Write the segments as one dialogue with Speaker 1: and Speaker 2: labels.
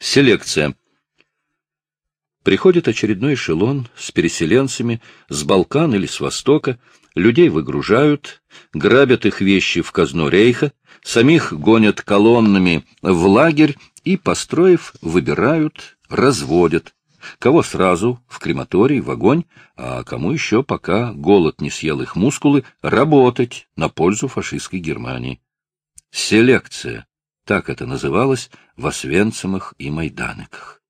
Speaker 1: Селекция. Приходит очередной эшелон с переселенцами с Балкан или с Востока, людей выгружают, грабят их вещи в казну рейха, самих гонят колоннами в лагерь и, построив, выбирают, разводят. Кого сразу в крематорий, в огонь, а кому еще, пока голод не съел их мускулы, работать на пользу фашистской Германии. Селекция. Так это называлось в Освенцимах и Майданыках.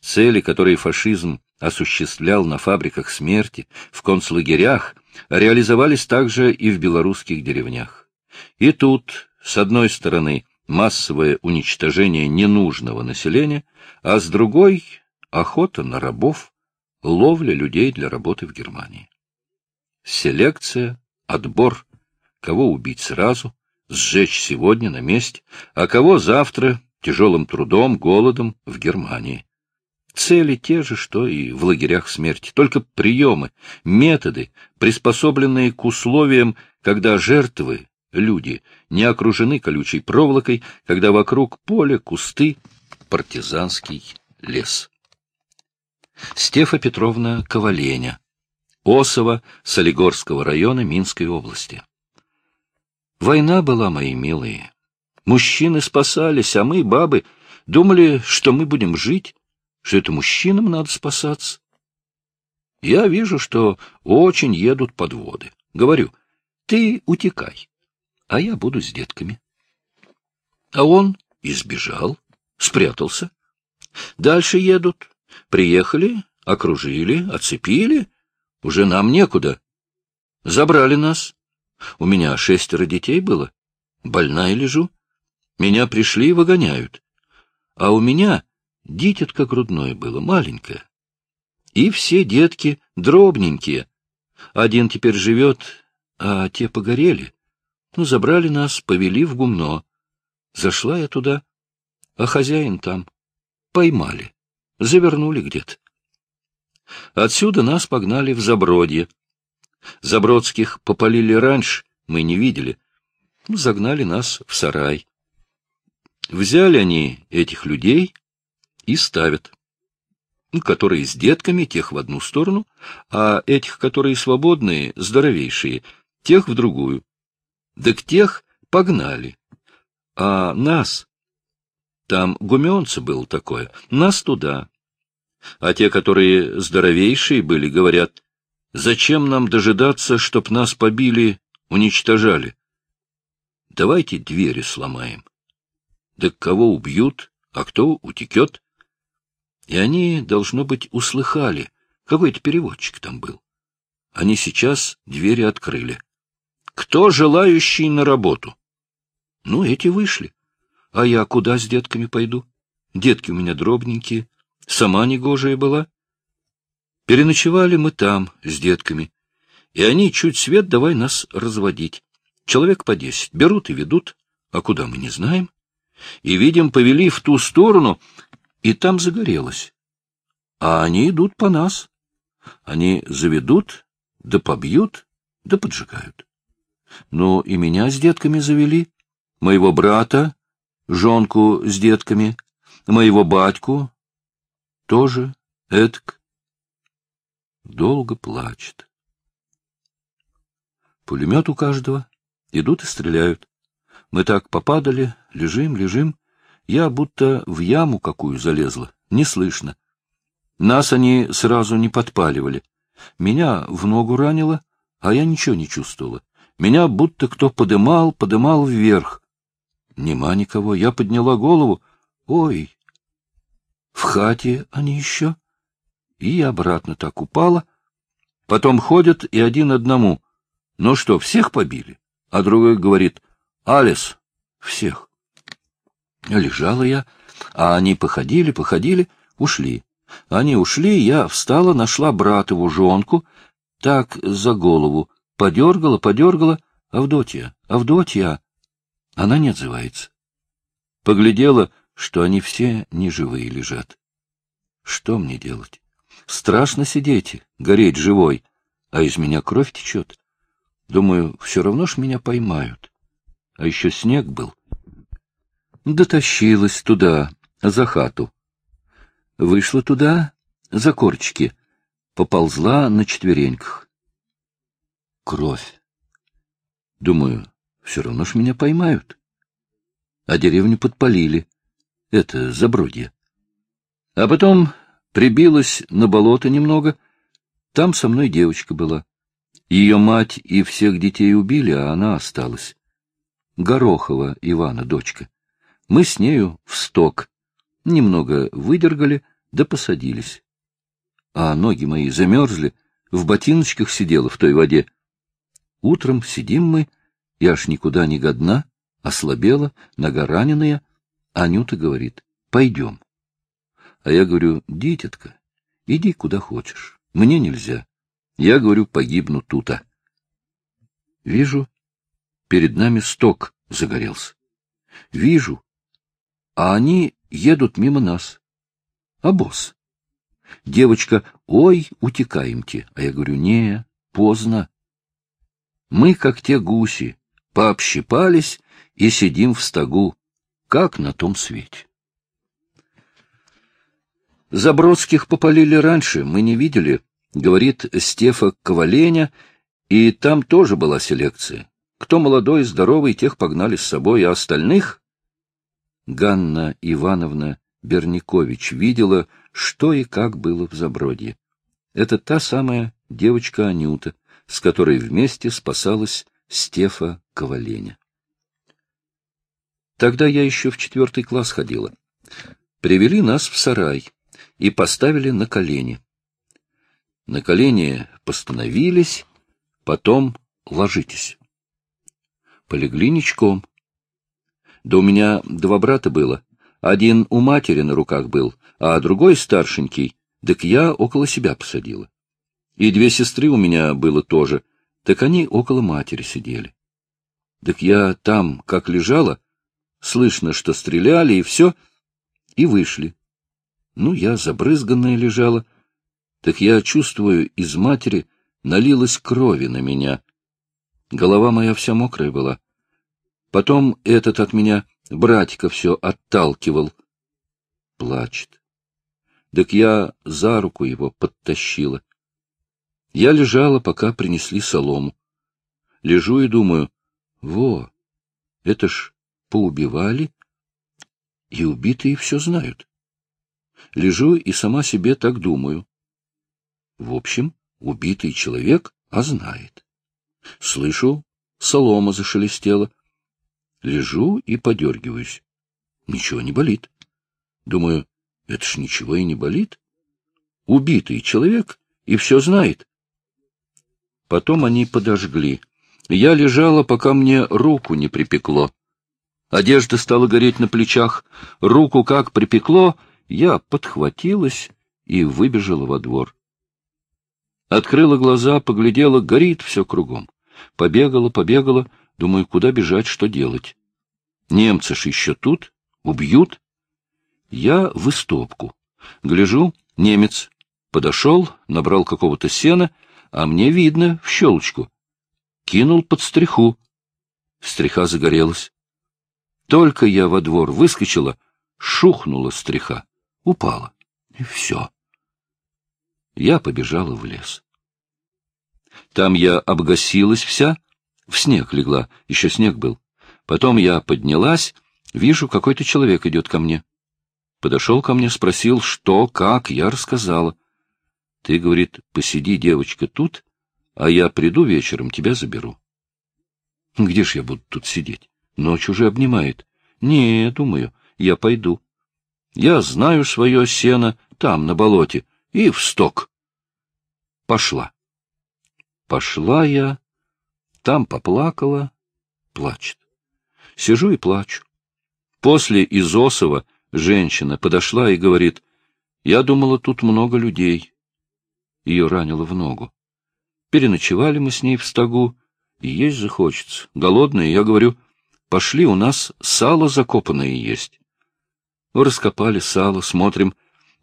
Speaker 1: Цели, которые фашизм осуществлял на фабриках смерти, в концлагерях, реализовались также и в белорусских деревнях. И тут, с одной стороны, массовое уничтожение ненужного населения, а с другой — охота на рабов, ловля людей для работы в Германии. Селекция, отбор, кого убить сразу, сжечь сегодня на месте, а кого завтра тяжелым трудом, голодом в Германии. Цели те же, что и в лагерях смерти, только приемы, методы, приспособленные к условиям, когда жертвы, люди, не окружены колючей проволокой, когда вокруг поле, кусты, партизанский лес. Стефа Петровна Коваленя, Осова Солигорского района Минской области. Война была, мои милые. Мужчины спасались, а мы, бабы, думали, что мы будем жить, что это мужчинам надо спасаться. Я вижу, что очень едут подводы. Говорю, ты утекай, а я буду с детками. А он избежал, спрятался. Дальше едут. Приехали, окружили, оцепили. Уже нам некуда. Забрали нас. У меня шестеро детей было. Больная лежу. Меня пришли и выгоняют. А у меня дитятка грудное было, маленькое. И все детки дробненькие. Один теперь живет, а те погорели. Ну, забрали нас, повели в гумно. Зашла я туда, а хозяин там. Поймали, завернули где-то. Отсюда нас погнали в Забродье. Забродских попалили раньше, мы не видели. Ну, загнали нас в сарай. Взяли они этих людей и ставят. Ну, которые с детками, тех в одну сторону, а этих, которые свободные, здоровейшие, тех в другую. Да к тех погнали. А нас, там гуменцы было такое, нас туда. А те, которые здоровейшие были, говорят, Зачем нам дожидаться, чтоб нас побили, уничтожали? Давайте двери сломаем. Да кого убьют, а кто утекет? И они, должно быть, услыхали. Какой-то переводчик там был. Они сейчас двери открыли. Кто желающий на работу? Ну, эти вышли. А я куда с детками пойду? Детки у меня дробненькие. Сама негожая была. Переночевали мы там с детками, и они чуть свет давай нас разводить. Человек по десять берут и ведут, а куда мы не знаем. И, видим, повели в ту сторону, и там загорелось. А они идут по нас. Они заведут, да побьют, да поджигают. Ну, и меня с детками завели, моего брата, жонку с детками, моего батьку, тоже, этк долго плачет. Пулемет у каждого. Идут и стреляют. Мы так попадали, лежим, лежим. Я будто в яму какую залезла. Не слышно. Нас они сразу не подпаливали. Меня в ногу ранило, а я ничего не чувствовала. Меня будто кто подымал, подымал вверх. Нема никого. Я подняла голову. Ой! В хате они еще и обратно так упала. Потом ходят и один одному. Ну что, всех побили? А другой говорит, Алис, всех. Лежала я, а они походили, походили, ушли. Они ушли, я встала, нашла братову жонку, так за голову, подергала, подергала, Авдотья, Авдотья. Она не отзывается. Поглядела, что они все неживые лежат. Что мне делать? Страшно сидеть, гореть живой, а из меня кровь течет. Думаю, все равно ж меня поймают. А еще снег был. Дотащилась туда, за хату. Вышла туда, за корчки, поползла на четвереньках. Кровь. Думаю, все равно ж меня поймают. А деревню подпалили. Это забродье. А потом прибилась на болото немного. Там со мной девочка была. Ее мать и всех детей убили, а она осталась. Горохова Ивана, дочка. Мы с нею в сток. Немного выдергали, да посадились. А ноги мои замерзли, в ботиночках сидела в той воде. Утром сидим мы, и аж никуда не годна, ослабела, нога раненая. Анюта говорит, пойдем. А я говорю, дитятка, иди куда хочешь, мне нельзя. Я говорю, погибну тута. Вижу, перед нами сток загорелся. Вижу, а они едут мимо нас. А босс? Девочка, ой, утекаемте. А я говорю, не, поздно. Мы, как те гуси, пообщипались и сидим в стогу, как на том свете. Забродских попалили раньше, мы не видели, говорит Стефа Коваленя, и там тоже была селекция. Кто молодой и здоровый, тех погнали с собой, а остальных... Ганна Ивановна Берникович видела, что и как было в Забродье. Это та самая девочка Анюта, с которой вместе спасалась Стефа Коваленя. Тогда я еще в четвертый класс ходила. Привели нас в сарай и поставили на колени. На колени постановились, потом ложитесь. Полегли ничком. Да у меня два брата было. Один у матери на руках был, а другой старшенький, так я около себя посадила. И две сестры у меня было тоже, так они около матери сидели. Так я там, как лежала, слышно, что стреляли, и все, и вышли. Ну, я забрызганная лежала, так я чувствую, из матери налилась крови на меня. Голова моя вся мокрая была. Потом этот от меня братика все отталкивал. Плачет. Так я за руку его подтащила. Я лежала, пока принесли солому. Лежу и думаю, во, это ж поубивали, и убитые все знают. Лежу и сама себе так думаю. В общем, убитый человек, а знает. Слышу, солома зашелестела. Лежу и подергиваюсь. Ничего не болит. Думаю, это ж ничего и не болит. Убитый человек и все знает. Потом они подожгли. Я лежала, пока мне руку не припекло. Одежда стала гореть на плечах. Руку как припекло, я подхватилась и выбежала во двор. Открыла глаза, поглядела, горит все кругом. Побегала, побегала, думаю, куда бежать, что делать. Немцы ж еще тут, убьют. Я в истопку. Гляжу, немец. Подошел, набрал какого-то сена, а мне видно в щелочку. Кинул под стриху. Стриха загорелась. Только я во двор выскочила, шухнула стриха, упала. И все я побежала в лес. Там я обгасилась вся, в снег легла, еще снег был. Потом я поднялась, вижу, какой-то человек идет ко мне. Подошел ко мне, спросил, что, как, я рассказала. Ты, говорит, посиди, девочка, тут, а я приду вечером, тебя заберу. Где ж я буду тут сидеть? Ночь уже обнимает. Не, думаю, я пойду. Я знаю свое сено там, на болоте, и в сток. Пошла. Пошла я, там поплакала, плачет. Сижу и плачу. После Изосова женщина подошла и говорит, я думала, тут много людей. Ее ранило в ногу. Переночевали мы с ней в стогу, и есть захочется. Голодные, я говорю, пошли, у нас сало закопанное есть. Раскопали сало, смотрим,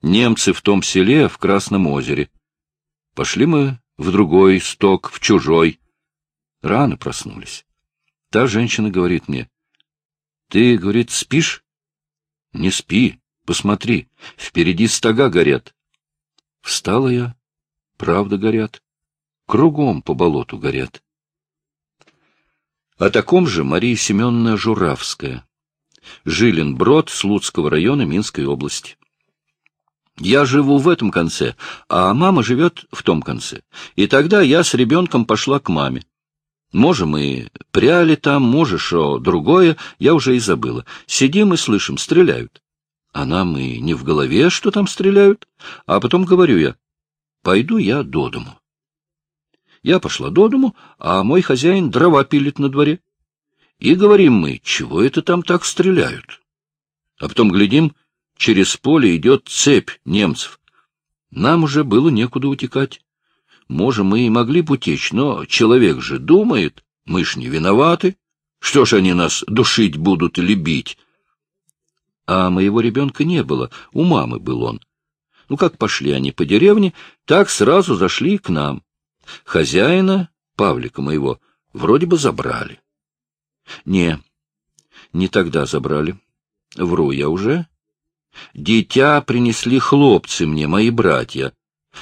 Speaker 1: немцы в том селе, в Красном озере. Пошли мы в другой сток, в чужой. Рано проснулись. Та женщина говорит мне, — Ты, говорит, спишь? — Не спи, Посмотри, впереди стога горят. Встала я. Правда горят. Кругом по болоту горят. О таком же Мария Семеновна Журавская. Жилин Брод Слуцкого района Минской области. Я живу в этом конце, а мама живет в том конце. И тогда я с ребенком пошла к маме. Можем и пряли там, можешь что другое, я уже и забыла. Сидим и слышим, стреляют. А нам и не в голове, что там стреляют. А потом говорю я, пойду я до дому. Я пошла до дому, а мой хозяин дрова пилит на дворе. И говорим мы, чего это там так стреляют? А потом глядим, через поле идет цепь немцев. Нам уже было некуда утекать. Можем, мы и могли бы утечь, но человек же думает, мы ж не виноваты. Что ж они нас душить будут или бить? А моего ребенка не было, у мамы был он. Ну, как пошли они по деревне, так сразу зашли к нам. Хозяина, Павлика моего, вроде бы забрали. Не, не тогда забрали. Вру я уже. Дитя принесли хлопцы мне, мои братья.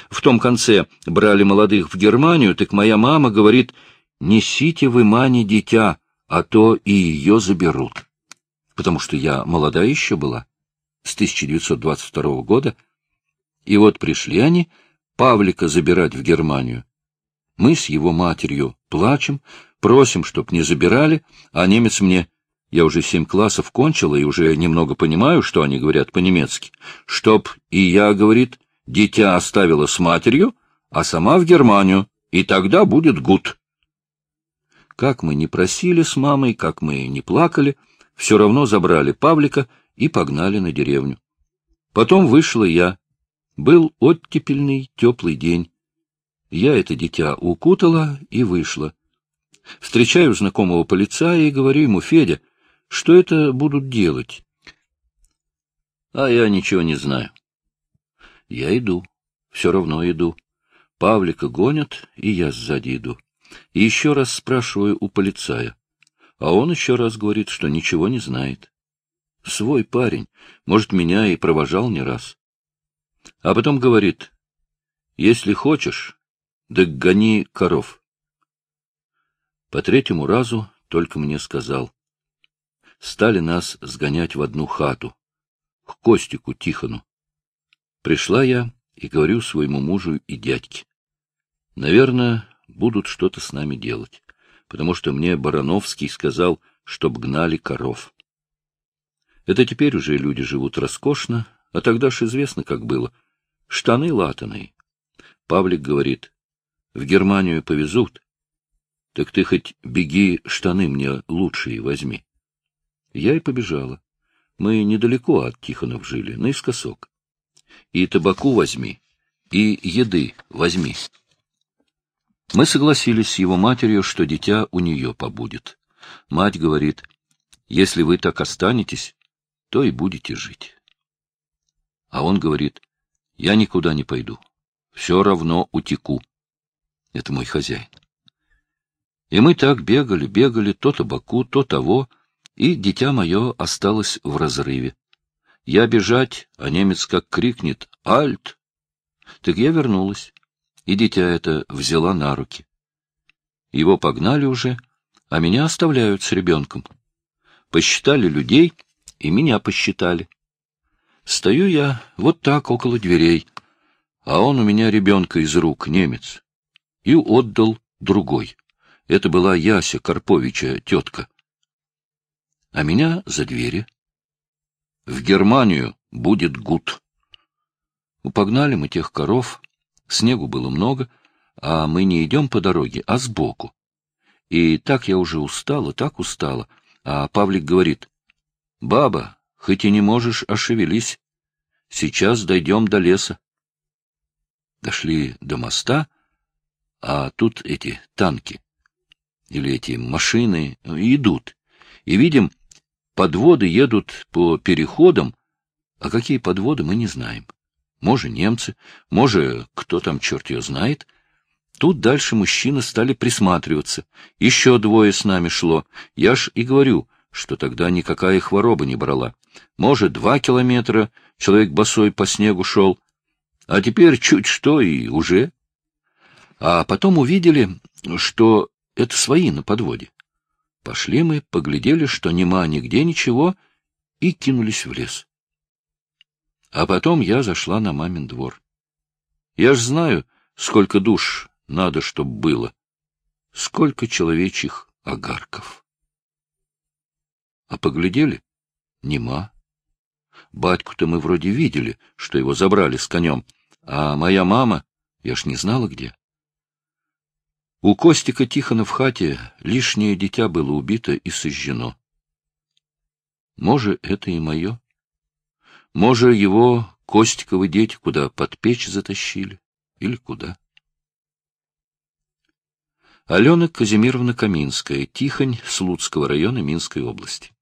Speaker 1: В том конце брали молодых в Германию, так моя мама говорит, несите вы Мане дитя, а то и ее заберут. Потому что я молодая еще была, с 1922 года. И вот пришли они Павлика забирать в Германию. Мы с его матерью плачем, просим, чтоб не забирали, а немец мне я уже семь классов кончила и уже немного понимаю, что они говорят по-немецки. Чтоб и я, говорит, дитя оставила с матерью, а сама в Германию, и тогда будет гуд. Как мы не просили с мамой, как мы не плакали, все равно забрали Павлика и погнали на деревню. Потом вышла я. Был оттепельный теплый день. Я это дитя укутала и вышла. Встречаю знакомого полицая и говорю ему, Федя, что это будут делать? А я ничего не знаю. Я иду. Все равно иду. Павлика гонят, и я сзади иду. И еще раз спрашиваю у полицая. А он еще раз говорит, что ничего не знает. Свой парень. Может, меня и провожал не раз. А потом говорит, если хочешь, да гони коров. По третьему разу только мне сказал. Стали нас сгонять в одну хату, к Костику Тихону. Пришла я и говорю своему мужу и дядьке. Наверное, будут что-то с нами делать, потому что мне Барановский сказал, чтоб гнали коров. Это теперь уже люди живут роскошно, а тогда ж известно, как было. Штаны латаные. Павлик говорит, в Германию повезут. Так ты хоть беги, штаны мне лучшие возьми. Я и побежала. Мы недалеко от Тихонов жили, наискосок. И табаку возьми, и еды возьми. Мы согласились с его матерью, что дитя у нее побудет. Мать говорит, если вы так останетесь, то и будете жить. А он говорит, я никуда не пойду, все равно утеку. Это мой хозяин. И мы так бегали, бегали, то табаку, то того, и дитя мое осталось в разрыве. Я бежать, а немец как крикнет «Альт!». Так я вернулась, и дитя это взяла на руки. Его погнали уже, а меня оставляют с ребенком. Посчитали людей, и меня посчитали. Стою я вот так около дверей, а он у меня ребенка из рук, немец, и отдал другой. Это была Яся Карповича тетка. А меня за двери. В Германию будет гуд. Упогнали мы тех коров, снегу было много, а мы не идем по дороге, а сбоку. И так я уже устала, так устала. А Павлик говорит, — Баба, хоть и не можешь, ошевелись. Сейчас дойдем до леса. Дошли до моста, а тут эти танки или эти машины идут. И видим, подводы едут по переходам, а какие подводы мы не знаем. Может, немцы, может, кто там, черт ее знает. Тут дальше мужчины стали присматриваться. Еще двое с нами шло. Я ж и говорю, что тогда никакая хвороба не брала. Может, два километра человек босой по снегу шел, а теперь чуть что и уже. А потом увидели, что это свои на подводе. Пошли мы, поглядели, что нема нигде ничего, и кинулись в лес. А потом я зашла на мамин двор. Я ж знаю, сколько душ надо, чтоб было, сколько человечьих огарков. А поглядели? Нема. Батьку-то мы вроде видели, что его забрали с конем, а моя мама, я ж не знала где. У Костика Тихона в хате лишнее дитя было убито и сожжено. Может, это и мое. Может, его Костиковы дети куда под печь затащили или куда. Алена Казимировна Каминская, Тихонь, Слуцкого района Минской области.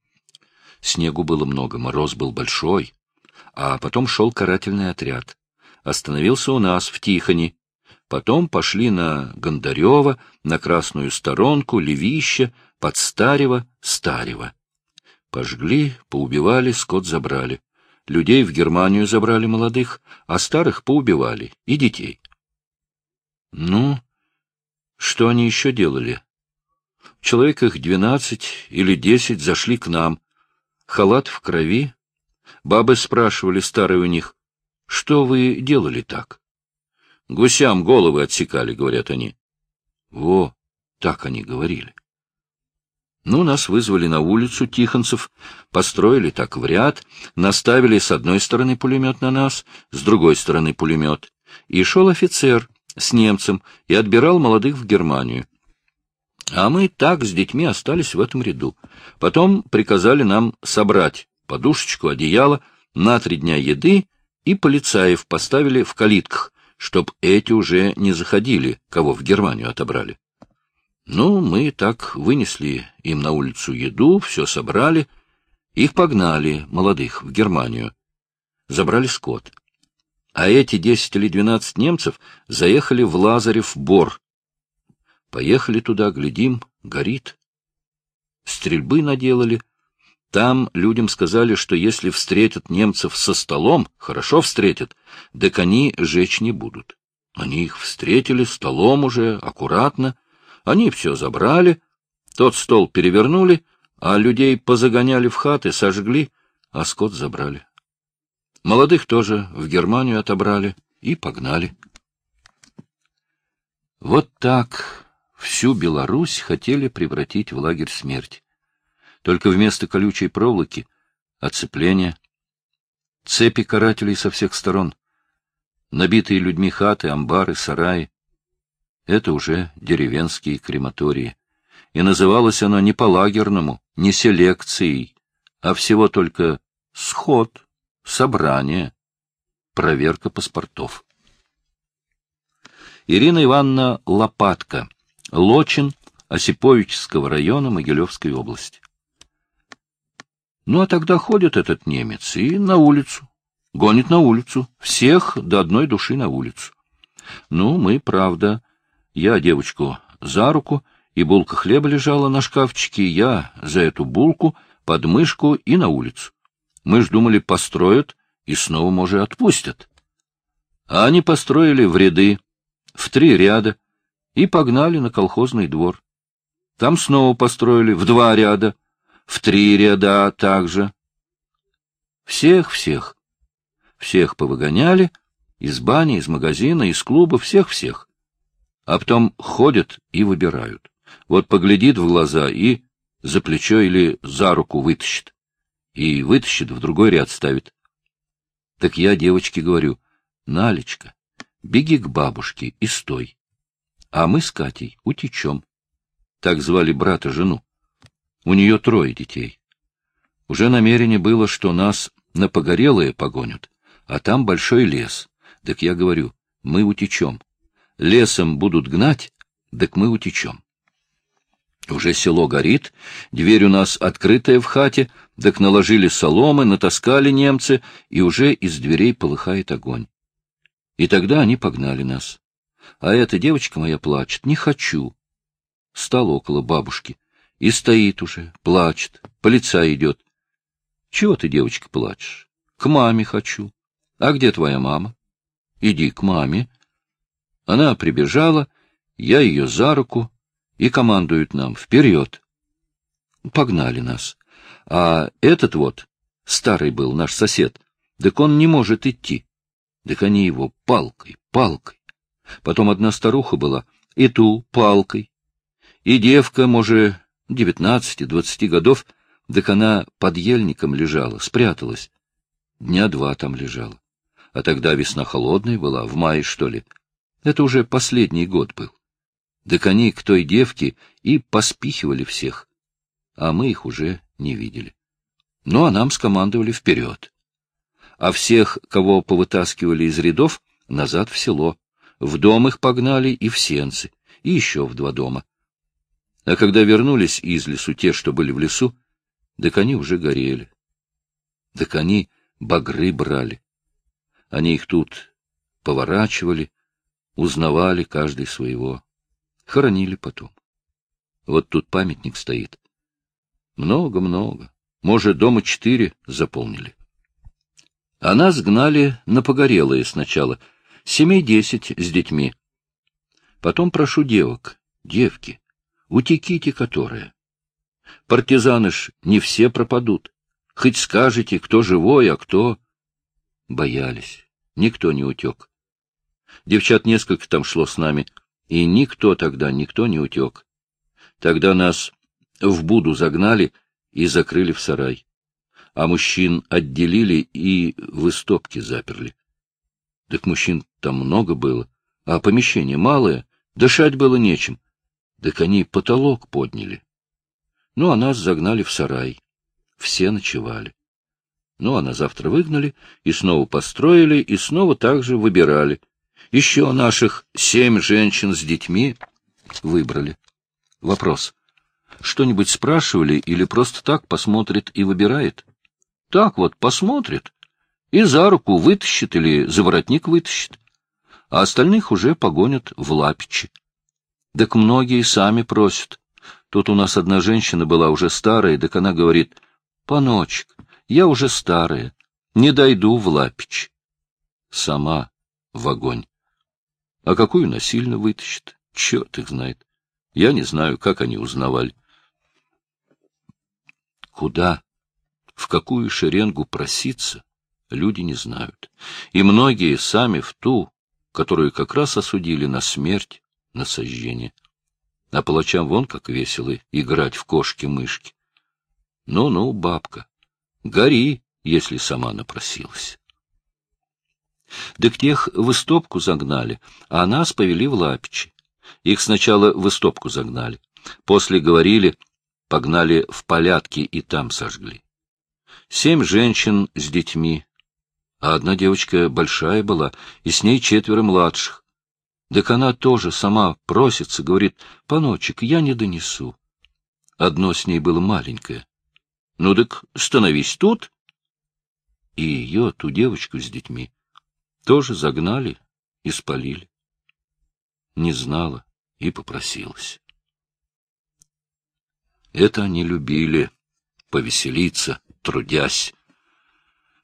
Speaker 1: Снегу было много, мороз был большой. А потом шел карательный отряд. Остановился у нас, в Тихоне. Потом пошли на Гондарева, на Красную Сторонку, Левище, Подстарево, Старево. Пожгли, поубивали, скот забрали. Людей в Германию забрали молодых, а старых поубивали, и детей. Ну, что они еще делали? Человек их двенадцать или десять зашли к нам, халат в крови. Бабы спрашивали старые у них, что вы делали так? Гусям головы отсекали, говорят они. Во, так они говорили. Ну, нас вызвали на улицу Тихонцев, построили так в ряд, наставили с одной стороны пулемет на нас, с другой стороны пулемет. И шел офицер с немцем и отбирал молодых в Германию. А мы так с детьми остались в этом ряду. Потом приказали нам собрать подушечку, одеяло, на три дня еды, и полицаев поставили в калитках, чтоб эти уже не заходили, кого в Германию отобрали. Ну, мы так вынесли им на улицу еду, все собрали. Их погнали, молодых, в Германию. Забрали скот. А эти десять или двенадцать немцев заехали в Лазарев бор, Поехали туда, глядим, горит. Стрельбы наделали. Там людям сказали, что если встретят немцев со столом, хорошо встретят, так они жечь не будут. Они их встретили столом уже, аккуратно. Они все забрали, тот стол перевернули, а людей позагоняли в хаты, сожгли, а скот забрали. Молодых тоже в Германию отобрали и погнали. Вот так Всю Беларусь хотели превратить в лагерь смерти. Только вместо колючей проволоки — оцепление, цепи карателей со всех сторон, набитые людьми хаты, амбары, сараи. Это уже деревенские крематории. И называлось оно не по-лагерному, не селекцией, а всего только сход, собрание, проверка паспортов. Ирина Ивановна Лопатка Лочин Осиповичского района Могилевской области. Ну, а тогда ходит этот немец и на улицу, гонит на улицу, всех до одной души на улицу. Ну, мы, правда, я девочку за руку, и булка хлеба лежала на шкафчике, я за эту булку, под мышку и на улицу. Мы ж думали, построят и снова, может, отпустят. А они построили в ряды, в три ряда, и погнали на колхозный двор. Там снова построили в два ряда, в три ряда также. Всех-всех. Всех повыгоняли, из бани, из магазина, из клуба, всех-всех. А потом ходят и выбирают. Вот поглядит в глаза и за плечо или за руку вытащит. И вытащит, в другой ряд ставит. Так я девочке говорю, Налечка, беги к бабушке и стой а мы с Катей утечем. Так звали брата жену. У нее трое детей. Уже намерение было, что нас на погорелое погонят, а там большой лес. Так я говорю, мы утечем. Лесом будут гнать, так мы утечем. Уже село горит, дверь у нас открытая в хате, так наложили соломы, натаскали немцы, и уже из дверей полыхает огонь. И тогда они погнали нас. А эта девочка моя плачет. Не хочу. Стал около бабушки. И стоит уже, плачет, полицай идет. Чего ты, девочка, плачешь? К маме хочу. А где твоя мама? Иди к маме. Она прибежала, я ее за руку, и командует нам вперед. Погнали нас. А этот вот, старый был наш сосед, так он не может идти. Так они его палкой, палкой. Потом одна старуха была, и ту палкой. И девка, может, девятнадцати-двадцати годов, так она под ельником лежала, спряталась. Дня два там лежала. А тогда весна холодная была, в мае, что ли. Это уже последний год был. Так они к той девке и поспихивали всех. А мы их уже не видели. Ну, а нам скомандовали вперед. А всех, кого повытаскивали из рядов, назад в село. В дом их погнали и в сенцы, и еще в два дома. А когда вернулись из лесу те, что были в лесу, так они уже горели. Так они багры брали. Они их тут поворачивали, узнавали каждый своего. Хоронили потом. Вот тут памятник стоит. Много-много. Может, дома четыре заполнили. А нас гнали на погорелые сначала. Семей десять с детьми. Потом прошу девок, девки, утеките которые. Партизаны ж не все пропадут. Хоть скажете, кто живой, а кто... Боялись. Никто не утек. Девчат несколько там шло с нами, и никто тогда, никто не утек. Тогда нас в Буду загнали и закрыли в сарай, а мужчин отделили и в истопке заперли. Так мужчин там много было, а помещение малое, дышать было нечем. Так они потолок подняли. Ну, а нас загнали в сарай. Все ночевали. Ну, а на завтра выгнали, и снова построили, и снова также выбирали. Еще наших семь женщин с детьми выбрали. Вопрос. Что-нибудь спрашивали или просто так посмотрит и выбирает? Так вот, посмотрит. И за руку вытащит или за воротник вытащит. А остальных уже погонят в лапичи. Так многие сами просят. Тут у нас одна женщина была уже старая, так она говорит, «Паночек, я уже старая, не дойду в Лапич». Сама в огонь. А какую насильно вытащит? Черт их знает. Я не знаю, как они узнавали. Куда, в какую шеренгу проситься, люди не знают. И многие сами в ту, которую как раз осудили на смерть, на сожжение. А палачам вон как весело играть в кошки-мышки. Ну-ну, бабка, гори, если сама напросилась. Так тех в истопку загнали, а нас повели в Лапичи. Их сначала в истопку загнали. После говорили, погнали в полятки и там сожгли. Семь женщин с детьми, а одна девочка большая была, и с ней четверо младших. Так она тоже сама просится, говорит, «Паночек, я не донесу». Одно с ней было маленькое. «Ну так становись тут». И ее, ту девочку с детьми, тоже загнали и спалили. Не знала и попросилась. Это они любили, повеселиться, трудясь.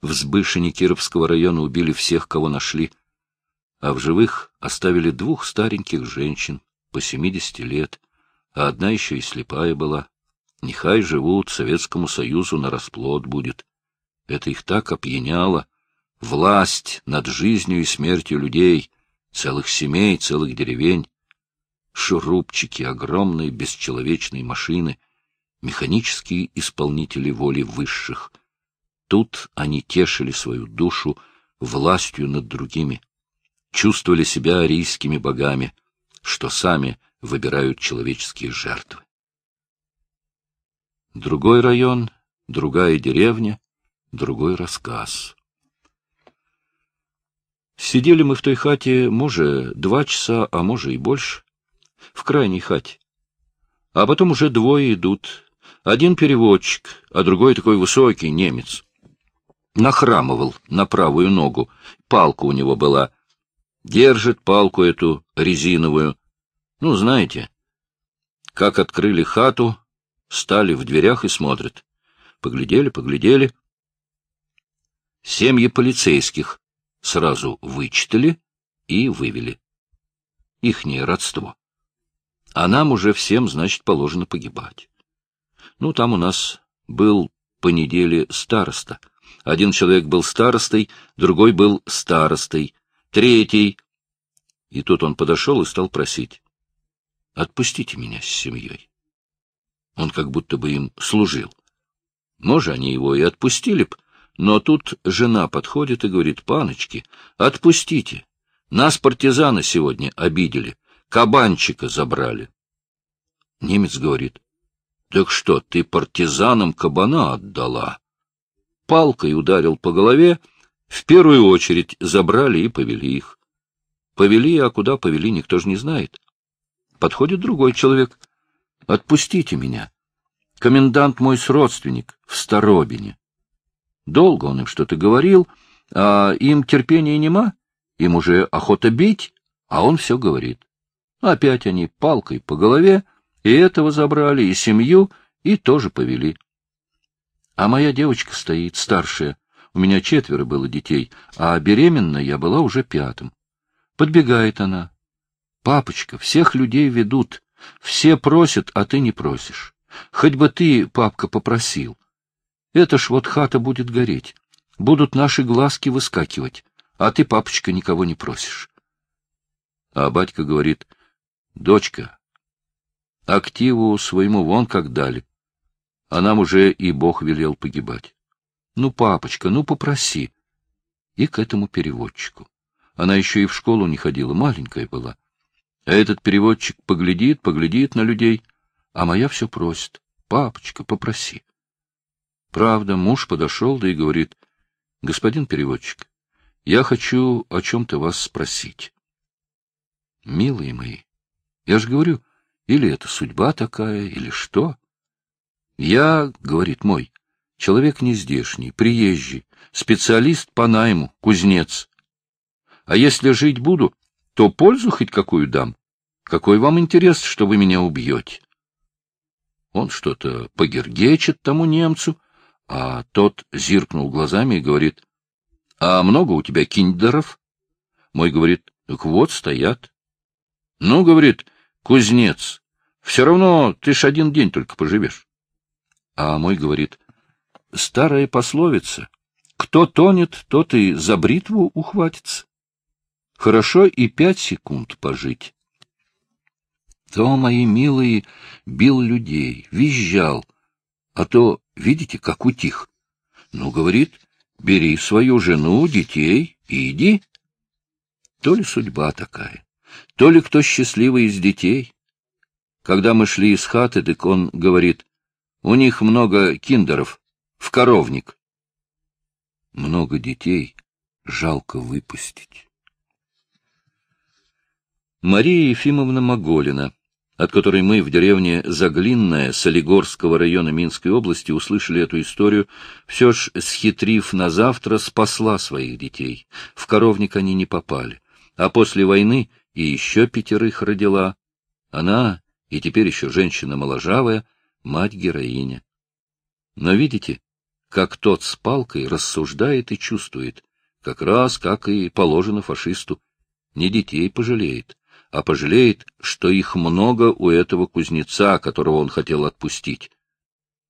Speaker 1: В Сбышине Кировского района убили всех, кого нашли — а в живых оставили двух стареньких женщин по семидесяти лет, а одна еще и слепая была. Нехай живут, Советскому Союзу на расплод будет. Это их так опьяняло. Власть над жизнью и смертью людей, целых семей, целых деревень. Шурупчики огромной бесчеловечной машины, механические исполнители воли высших. Тут они тешили свою душу властью над другими чувствовали себя арийскими богами, что сами выбирают человеческие жертвы. Другой район, другая деревня, другой рассказ. Сидели мы в той хате, может, два часа, а может и больше, в крайней хате. А потом уже двое идут. Один переводчик, а другой такой высокий немец. Нахрамывал на правую ногу, палка у него была — Держит палку эту резиновую. Ну, знаете, как открыли хату, стали в дверях и смотрят. Поглядели, поглядели. Семьи полицейских сразу вычитали и вывели. Ихнее родство. А нам уже всем, значит, положено погибать. Ну, там у нас был по неделе староста. Один человек был старостой, другой был старостой, третий. И тут он подошел и стал просить. Отпустите меня с семьей. Он как будто бы им служил. Может, они его и отпустили б, но тут жена подходит и говорит, паночки, отпустите. Нас партизаны сегодня обидели, кабанчика забрали. Немец говорит, так что, ты партизанам кабана отдала? Палкой ударил по голове, в первую очередь забрали и повели их. Повели, а куда повели, никто же не знает. Подходит другой человек. Отпустите меня. Комендант мой с родственник в Старобине. Долго он им что-то говорил, а им терпения нема, им уже охота бить, а он все говорит. Опять они палкой по голове, и этого забрали, и семью, и тоже повели. А моя девочка стоит, старшая. У меня четверо было детей, а беременна я была уже пятым. Подбегает она. Папочка, всех людей ведут. Все просят, а ты не просишь. Хоть бы ты, папка, попросил. Это ж вот хата будет гореть. Будут наши глазки выскакивать, а ты, папочка, никого не просишь. А батька говорит, дочка, активу своему вон как дали, а нам уже и Бог велел погибать. Ну, папочка, ну попроси. И к этому переводчику. Она еще и в школу не ходила, маленькая была. А этот переводчик поглядит, поглядит на людей, а моя все просит. Папочка, попроси. Правда, муж подошел, да и говорит, господин переводчик, я хочу о чем-то вас спросить. Милые мои, я же говорю, или это судьба такая, или что? Я, говорит мой, человек нездешний, приезжий, специалист по найму, кузнец. А если жить буду, то пользу хоть какую дам. Какой вам интерес, что вы меня убьете? Он что-то погергечет тому немцу, а тот зиркнул глазами и говорит, — А много у тебя киндеров? Мой говорит, — Так вот, стоят. — Ну, говорит, кузнец, все равно ты ж один день только поживешь. А мой говорит, — Старая пословица, кто тонет, тот и за бритву ухватится. Хорошо и пять секунд пожить. То, мои милые, бил людей, визжал, а то Видите, как утих. Ну, говорит, бери свою жену, детей и иди. То ли судьба такая, то ли кто счастливый из детей. Когда мы шли из хаты, так он говорит, у них много киндеров, в коровник. Много детей, жалко выпустить. Мария Ефимовна Моголина от которой мы в деревне Заглинная Солигорского района Минской области услышали эту историю, все ж, схитрив на завтра, спасла своих детей. В коровник они не попали. А после войны и еще пятерых родила. Она, и теперь еще женщина моложавая, мать-героиня. Но видите, как тот с палкой рассуждает и чувствует, как раз как и положено фашисту. Не детей пожалеет, а пожалеет, что их много у этого кузнеца, которого он хотел отпустить.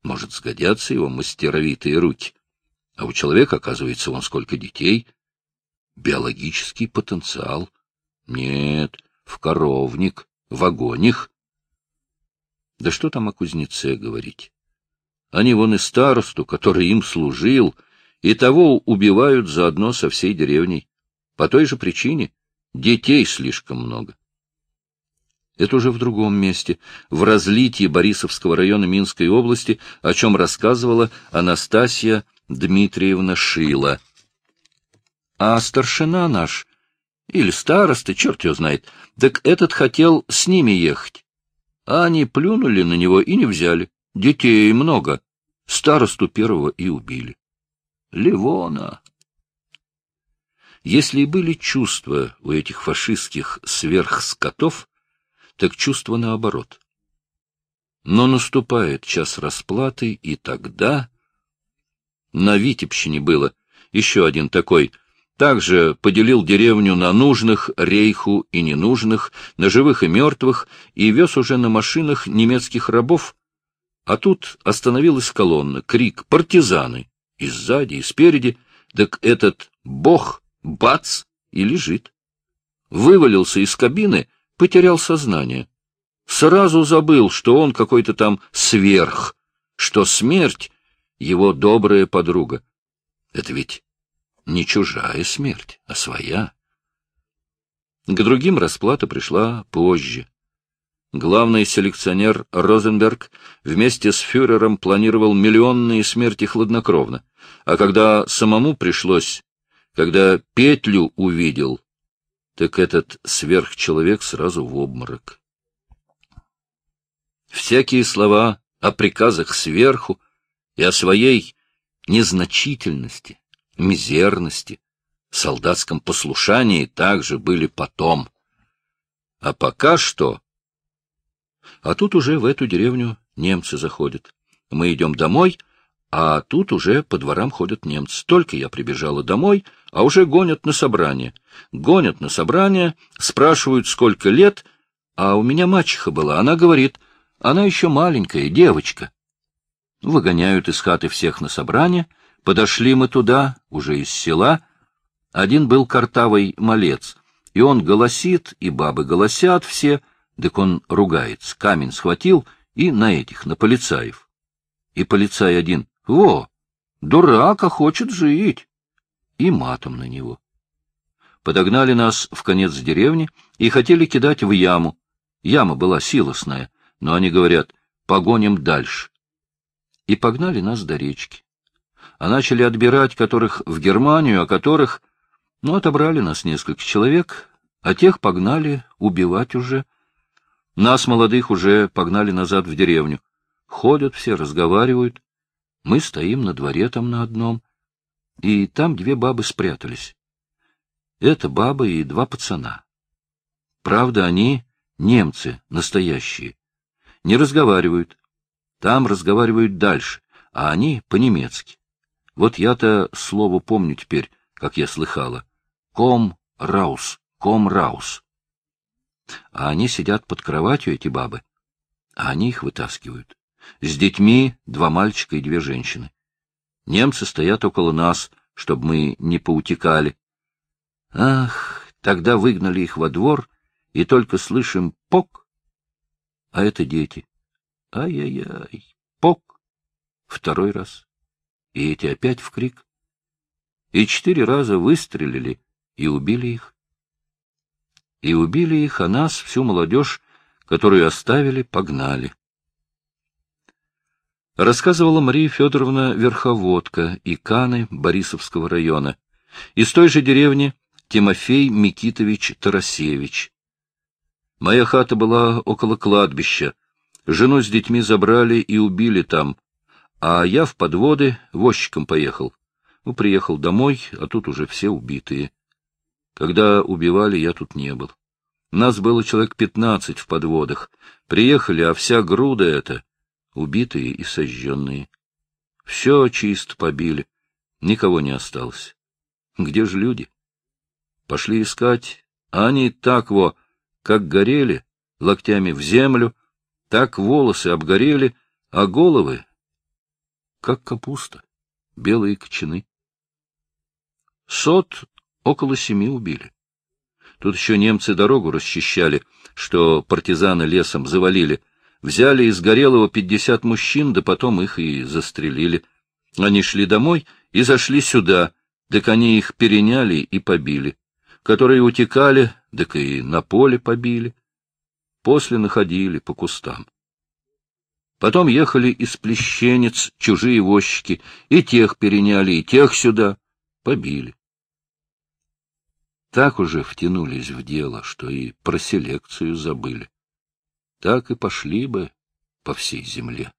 Speaker 1: Может, сгодятся его мастеровитые руки. А у человека, оказывается, он сколько детей. Биологический потенциал. Нет, в коровник, в огоних. Да что там о кузнеце говорить? Они вон и старосту, который им служил, и того убивают заодно со всей деревней. По той же причине детей слишком много. Это уже в другом месте, в разлитии Борисовского района Минской области, о чем рассказывала Анастасия Дмитриевна Шила. А старшина наш, или староста, черт его знает, так этот хотел с ними ехать. А они плюнули на него и не взяли. Детей много. Старосту первого и убили. Ливона! Если и были чувства у этих фашистских сверхскотов, так чувство наоборот. Но наступает час расплаты, и тогда... На Витебщине было еще один такой. Также поделил деревню на нужных, рейху и ненужных, на живых и мертвых, и вез уже на машинах немецких рабов. А тут остановилась колонна, крик «Партизаны!» И сзади, и спереди, так этот бог, бац, и лежит. Вывалился из кабины, потерял сознание. Сразу забыл, что он какой-то там сверх, что смерть — его добрая подруга. Это ведь не чужая смерть, а своя. К другим расплата пришла позже. Главный селекционер Розенберг вместе с фюрером планировал миллионные смерти хладнокровно, а когда самому пришлось, когда петлю увидел, так этот сверхчеловек сразу в обморок. Всякие слова о приказах сверху и о своей незначительности, мизерности, солдатском послушании также были потом. А пока что а тут уже в эту деревню немцы заходят. Мы идем домой, а тут уже по дворам ходят немцы. Только я прибежала домой, а уже гонят на собрание. Гонят на собрание, спрашивают, сколько лет, а у меня мачеха была. Она говорит, она еще маленькая, девочка. Выгоняют из хаты всех на собрание. Подошли мы туда, уже из села. Один был картавый малец, и он голосит, и бабы голосят все — так он ругается, камень схватил и на этих, на полицаев. И полицай один, во, дурака хочет жить, и матом на него. Подогнали нас в конец деревни и хотели кидать в яму. Яма была силосная, но они говорят, погоним дальше. И погнали нас до речки. А начали отбирать которых в Германию, а которых... Ну, отобрали нас несколько человек, а тех погнали убивать уже нас, молодых, уже погнали назад в деревню. Ходят все, разговаривают. Мы стоим на дворе там на одном, и там две бабы спрятались. Это баба и два пацана. Правда, они немцы настоящие. Не разговаривают. Там разговаривают дальше, а они по-немецки. Вот я-то слово помню теперь, как я слыхала. Ком-раус, ком-раус. А они сидят под кроватью, эти бабы, а они их вытаскивают. С детьми два мальчика и две женщины. Немцы стоят около нас, чтобы мы не поутекали. Ах, тогда выгнали их во двор, и только слышим «пок», а это дети. Ай-яй-яй, «пок», второй раз, и эти опять в крик. И четыре раза выстрелили и убили их и убили их, а нас, всю молодежь, которую оставили, погнали. Рассказывала Мария Федоровна Верховодка и Каны Борисовского района. Из той же деревни Тимофей Микитович Тарасевич. Моя хата была около кладбища. Жену с детьми забрали и убили там, а я в подводы возчиком поехал. Ну, приехал домой, а тут уже все убитые. Когда убивали, я тут не был. Нас было человек пятнадцать в подводах. Приехали, а вся груда эта — убитые и сожженные. Все чисто побили, никого не осталось. Где же люди? Пошли искать, а они так во, как горели, локтями в землю, так волосы обгорели, а головы — как капуста, белые кочаны. Сот Около семи убили. Тут еще немцы дорогу расчищали, что партизаны лесом завалили. Взяли из Горелого пятьдесят мужчин, да потом их и застрелили. Они шли домой и зашли сюда, так они их переняли и побили. Которые утекали, так и на поле побили. После находили по кустам. Потом ехали из плещенец чужие возчики, и тех переняли, и тех сюда побили так уже втянулись в дело, что и про селекцию забыли. Так и пошли бы по всей земле.